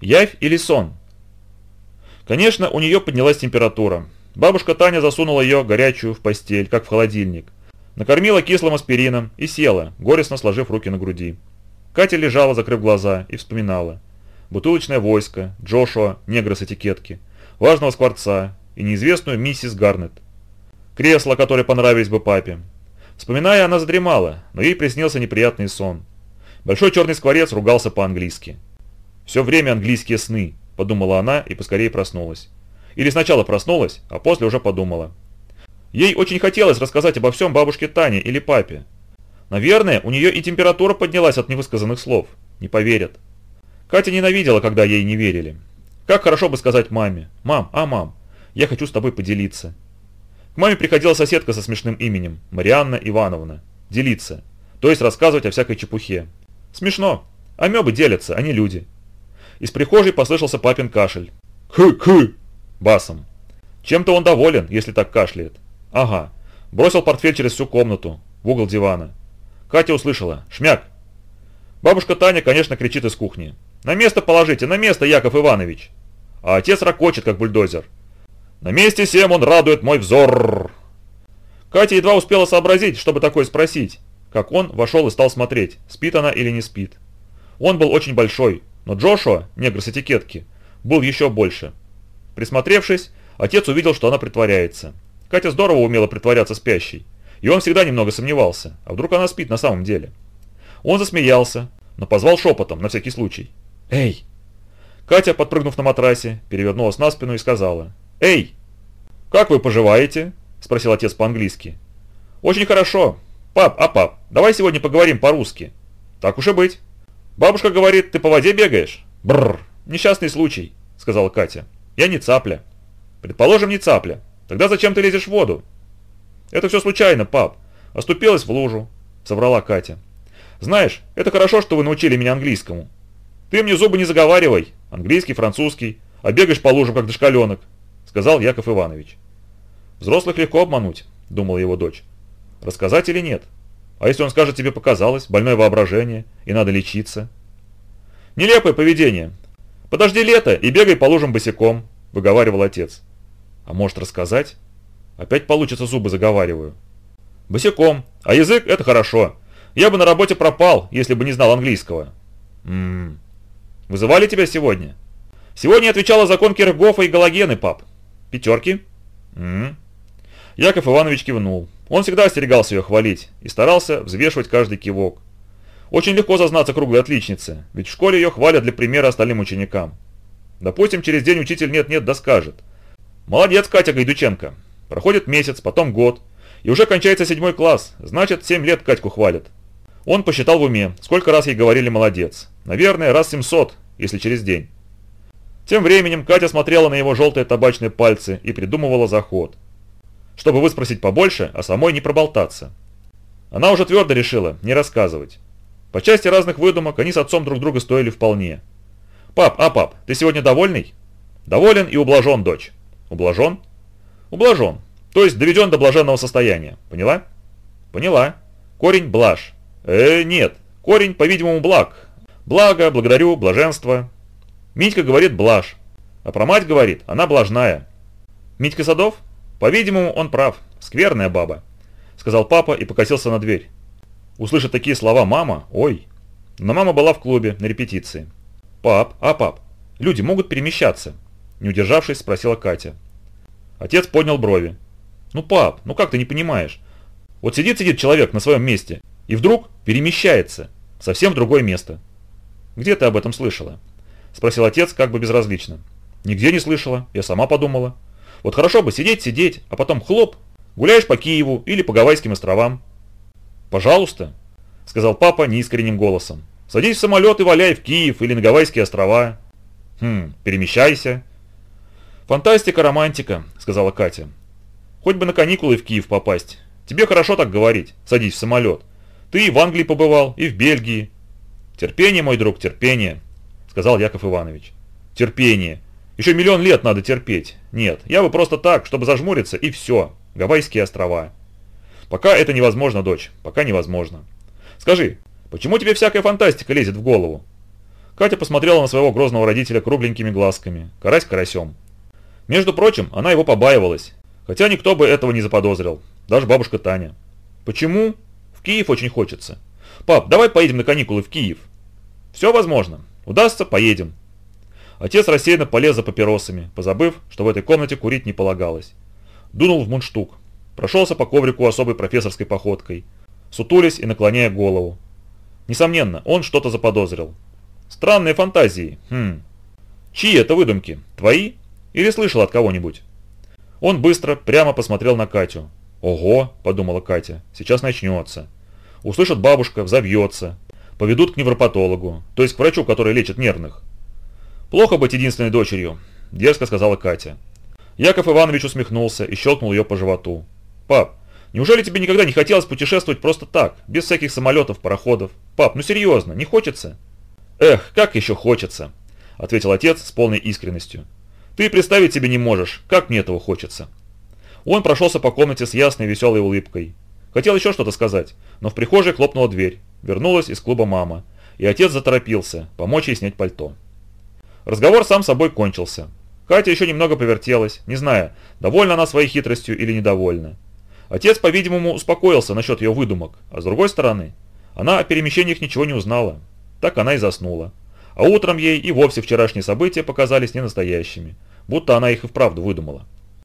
Явь или сон? Конечно, у нее поднялась температура. Бабушка Таня засунула ее горячую в постель, как в холодильник. Накормила кислым аспирином и села, горестно сложив руки на груди. Катя лежала, закрыв глаза, и вспоминала. Бутылочное войско, Джошуа, негра с этикетки, важного скворца и неизвестную миссис Гарнет. Кресло, которое понравились бы папе. Вспоминая, она задремала, но ей приснился неприятный сон. Большой черный скворец ругался по-английски. «Все время английские сны», – подумала она и поскорее проснулась. Или сначала проснулась, а после уже подумала. Ей очень хотелось рассказать обо всем бабушке Тане или папе. Наверное, у нее и температура поднялась от невысказанных слов. Не поверят. Катя ненавидела, когда ей не верили. Как хорошо бы сказать маме. «Мам, а мам, я хочу с тобой поделиться». К маме приходила соседка со смешным именем, Марианна Ивановна. Делиться. То есть рассказывать о всякой чепухе. Смешно. Амебы делятся, а не люди. Из прихожей послышался папин кашель. «Хы-хы!» Басом. Чем-то он доволен, если так кашляет. Ага. Бросил портфель через всю комнату, в угол дивана. Катя услышала. «Шмяк!» Бабушка Таня, конечно, кричит из кухни. «На место положите, на место, Яков Иванович!» А отец ракочет, как бульдозер. «На месте всем он радует мой взор!» Катя едва успела сообразить, чтобы такое спросить, как он вошел и стал смотреть, спит она или не спит. Он был очень большой, но Джошуа, негр с этикетки, был еще больше. Присмотревшись, отец увидел, что она притворяется. Катя здорово умела притворяться спящей, и он всегда немного сомневался, а вдруг она спит на самом деле. Он засмеялся, но позвал шепотом, на всякий случай. «Эй!» Катя, подпрыгнув на матрасе, перевернулась на спину и сказала. «Эй! Как вы поживаете?» – спросил отец по-английски. «Очень хорошо. Пап, а пап, давай сегодня поговорим по-русски». «Так уж и быть». «Бабушка говорит, ты по воде бегаешь?» «Бррр, несчастный случай», – сказала Катя. «Я не цапля». «Предположим, не цапля. Тогда зачем ты лезешь в воду?» «Это все случайно, пап. Оступилась в лужу», – соврала Катя. «Знаешь, это хорошо, что вы научили меня английскому. Ты мне зубы не заговаривай, английский, французский, а бегаешь по лужам, как дошкаленок», – сказал Яков Иванович. «Взрослых легко обмануть», – думала его дочь. «Рассказать или нет? А если он скажет, тебе показалось, больное воображение, и надо лечиться?» «Нелепое поведение. Подожди лето и бегай по лужам босиком», – выговаривал отец. «А может рассказать?» Опять получится зубы заговариваю. Босиком. А язык – это хорошо. Я бы на работе пропал, если бы не знал английского. Ммм. Вызывали тебя сегодня? Сегодня отвечала закон Киргофа и Галогены, пап. Пятерки? Ммм. Яков Иванович кивнул. Он всегда остерегался ее хвалить и старался взвешивать каждый кивок. Очень легко зазнаться круглой отличнице, ведь в школе ее хвалят для примера остальным ученикам. Допустим, через день учитель нет-нет да скажет. «Молодец, Катя Гайдученко, Проходит месяц, потом год, и уже кончается седьмой класс, значит, семь лет Катьку хвалят. Он посчитал в уме, сколько раз ей говорили «молодец». Наверное, раз 700, если через день. Тем временем Катя смотрела на его желтые табачные пальцы и придумывала заход. Чтобы выспросить побольше, а самой не проболтаться. Она уже твердо решила не рассказывать. По части разных выдумок они с отцом друг друга стоили вполне. «Пап, а пап, ты сегодня довольный?» «Доволен и ублажен, дочь». «Ублажен?» Ублажен, то есть доведен до блаженного состояния. Поняла? Поняла. Корень блаж. Э, нет. Корень, по-видимому, благ. Благо, благодарю, блаженство. Митька говорит блаж. А про мать говорит, она блажная. Митька Садов? По-видимому, он прав. Скверная баба. Сказал папа и покосился на дверь. Услышать такие слова мама, ой. Но мама была в клубе на репетиции. «Пап, а пап, люди могут перемещаться?» Не удержавшись, спросила Катя. Отец поднял брови. «Ну, пап, ну как ты не понимаешь? Вот сидит-сидит человек на своем месте, и вдруг перемещается. Совсем в другое место». «Где ты об этом слышала?» Спросил отец как бы безразлично. «Нигде не слышала, я сама подумала. Вот хорошо бы сидеть-сидеть, а потом хлоп, гуляешь по Киеву или по Гавайским островам». «Пожалуйста», — сказал папа неискренним голосом. «Садись в самолет и валяй в Киев или на Гавайские острова». «Хм, перемещайся», «Фантастика, романтика», — сказала Катя. «Хоть бы на каникулы в Киев попасть. Тебе хорошо так говорить. Садись в самолет. Ты и в Англии побывал, и в Бельгии». «Терпение, мой друг, терпение», — сказал Яков Иванович. «Терпение. Еще миллион лет надо терпеть. Нет, я бы просто так, чтобы зажмуриться, и все. Гавайские острова». «Пока это невозможно, дочь. Пока невозможно. Скажи, почему тебе всякая фантастика лезет в голову?» Катя посмотрела на своего грозного родителя кругленькими глазками, карась карасем. Между прочим, она его побаивалась, хотя никто бы этого не заподозрил, даже бабушка Таня. Почему? В Киев очень хочется. Пап, давай поедем на каникулы в Киев. Все возможно. Удастся, поедем. Отец рассеянно полез за папиросами, позабыв, что в этой комнате курить не полагалось. Дунул в мундштук. Прошелся по коврику особой профессорской походкой, сутулясь и наклоняя голову. Несомненно, он что-то заподозрил. Странные фантазии. Хм. Чьи это выдумки? Твои? Или слышал от кого-нибудь? Он быстро, прямо посмотрел на Катю. «Ого!» – подумала Катя. «Сейчас начнется. Услышит бабушка, взовьется. Поведут к невропатологу, то есть к врачу, который лечит нервных. Плохо быть единственной дочерью», – дерзко сказала Катя. Яков Иванович усмехнулся и щелкнул ее по животу. «Пап, неужели тебе никогда не хотелось путешествовать просто так, без всяких самолетов, пароходов? Пап, ну серьезно, не хочется?» «Эх, как еще хочется», – ответил отец с полной искренностью. «Ты представить себе не можешь, как мне этого хочется». Он прошелся по комнате с ясной веселой улыбкой. Хотел еще что-то сказать, но в прихожей хлопнула дверь. Вернулась из клуба мама, и отец заторопился, помочь ей снять пальто. Разговор сам собой кончился. Катя еще немного повертелась, не зная, довольна она своей хитростью или недовольна. Отец, по-видимому, успокоился насчет ее выдумок, а с другой стороны, она о перемещениях ничего не узнала. Так она и заснула. А утром ей и вовсе вчерашние события показались ненастоящими, будто она их и вправду выдумала.